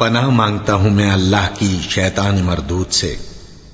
पनाह मांगता हूं मैं अल्लाह की शैतान मरदूत से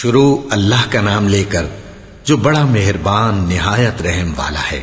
शुरू अल्लाह का नाम लेकर जो बड़ा मेहरबान निहायत रहम वाला है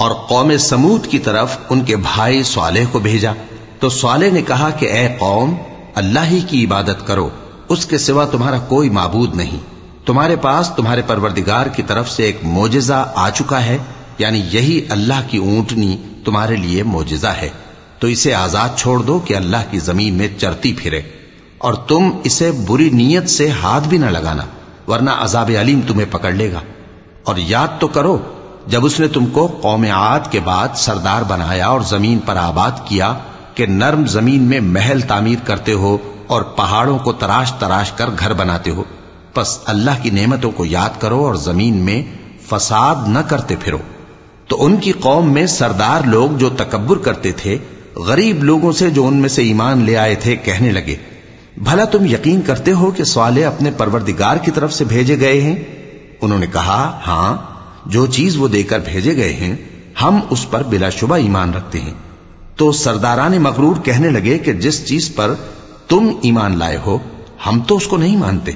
और कौम समूद की तरफ उनके भाई स्वालेह को भेजा तो स्वालेह ने कहा कि ए कौम अल्लाह ही की इबादत करो उसके सिवा तुम्हारा कोई माबूद नहीं तुम्हारे पास तुम्हारे परवरदिगार की तरफ़ से एक मोजिजा आ चुका है, यानी यही अल्लाह की ऊंटनी तुम्हारे लिए मोजिजा है। तो इसे आज़ाद छोड़ दो कि अल्लाह की ज़मीन में चरती फिरे, और तुम इसे बुरी नीयत से हाथ भी न लगाना, वरना अजाब अलीम तुम्हें पकड़ लेगा। और याद तो करो, जब उसने तुमको कौम आद के बाद सरदार बनाया और ज़मीन पर आबाद किया कि नर्म ज़मीन में महल तामीर करते हो और पहाड़ों को तराश तराश कर घर बनाते हो। बस अल्लाह की नेमतों को याद करो और ज़मीन में फसाद न करते फिरो। तो उनकी कौम में सरदार लोग जो तकबर करते थे, गरीब लोगों से जो उनमें से ईमान ले आए थे, कहने लगे, भला तुम यकीन करते हो कि सवाले अपने परवरदिगार की तरफ़ से भेजे गए हैं? उन्होंने कहा, हाँ, जो चीज़ वो देकर भेजे गए हैं, हम उस पर बिलाशुबा ईमान रखते हैं। तो सरदारान मगरूर कहने लगे कि जिस चीज़ पर तुम ईमान लाए हो, हम तो उसको नहीं मानते।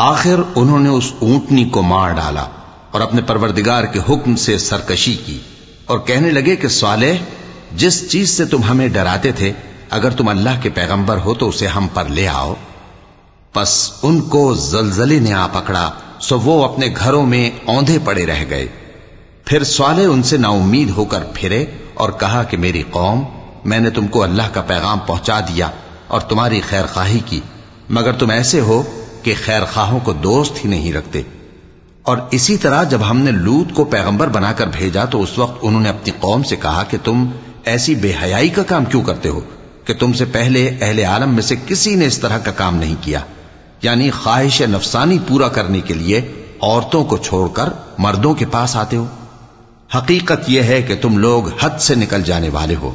आखिर उन्होंने उस ऊंटनी को मार डाला और अपने परवरदिगार के हुक्म से सरकशी की और कहने लगे कि स्वालेह जिस चीज से तुम हमें डराते थे अगर तुम अल्लाह के पैगंबर हो तो उसे हम पर ले आओ बस उनको जलजले ने आ पकड़ा सो वो अपने घरों में औंधे पड़े रह गए। फिर स्वाले उनसे नाउमीद होकर फिरे और कहा कि मेरी कौम, मैंने तुमको अल्लाह का पैगाम पहुँचा दिया और तुम्हारी खैर खाही की, मगर तुम ऐसे हो कि खैर खाहों को दोस्त ही नहीं रखते। और इसी तरह जब हमने लूत को पैगंबर बनाकर भेजा तो उस वक्त उन्होंने अपनी कौम से कहा कि तुम ऐसी बेहयाई का काम क्यों करते हो कि तुमसे पहले अहले आलम में से किसी ने इस तरह का काम नहीं किया? यानी ख्वाहिश नफसानी पूरा करने के लिए औरतों को छोड़कर मर्दों के पास आते हो हकीकत यह है कि तुम लोग हद से निकल जाने वाले हो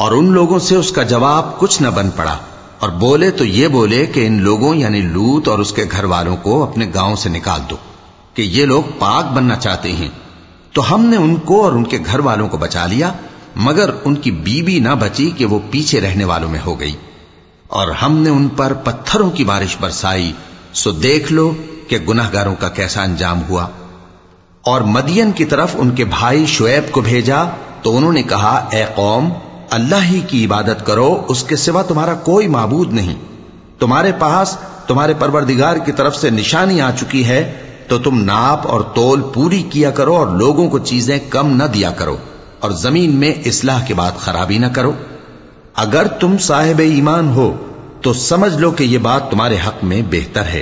और उन लोगों से उसका जवाब कुछ न बन पड़ा और बोले तो ये बोले कि इन लोगों, यानी लूत और उसके घर वालों को अपने गाँव से निकाल दो, कि ये लोग पाक बनना चाहते हैं। तो हमने उनको और उनके घर वालों को बचा लिया, मगर उनकी बीबी ना बची कि वो पीछे रहने वालों में हो गई। और हमने उन पर पत्थरों की बारिश बरसाई, सो देख लो कि गुनाहगारों का कैसा अंजाम हुआ। और मदियन की तरफ़ उनके भाई शुएब को भेजा तो उन्होंने कहा, ए कौम अल्लाह ही की इबादत करो, उसके सिवा तुम्हारा कोई माबूद नहीं। तुम्हारे पास, तुम्हारे परवरदिगार की तरफ़ से निशानी आ चुकी है तो तुम नाप और तोल पूरी किया करो और लोगों को चीज़ें कम न दिया करो, और ज़मीन में इसलाह के बाद खराबी न करो। अगर तुम साहिब ईमान हो तो समझ लो कि यह बात तुम्हारे हक में बेहतर है।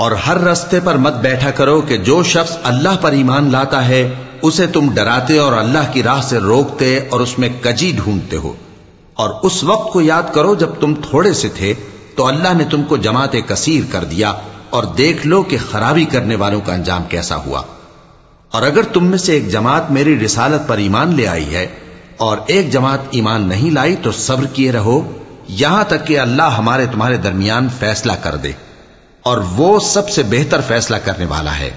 और हर रस्ते पर मत बैठा करो कि जो शख्स अल्लाह पर ईमान लाता है उसे तुम डराते और अल्लाह की राह से रोकते और उसमें कजी ढूंढते हो और उस वक्त को याद करो जब तुम थोड़े से थे तो अल्लाह ने तुमको जमात कसीर कर दिया और देख लो कि खराबी करने वालों का अंजाम कैसा हुआ। और अगर तुम में से एक जमात मेरी रिसालत पर ईमान ले आई है और एक जमात ईमान नहीं लाई तो सब्र किए रहो। यहाँ तक कि अल्लाह हमारे तुम्हारे दरमियान फैसला कर दे। और वो सबसे बेहतर फैसला करने वाला है।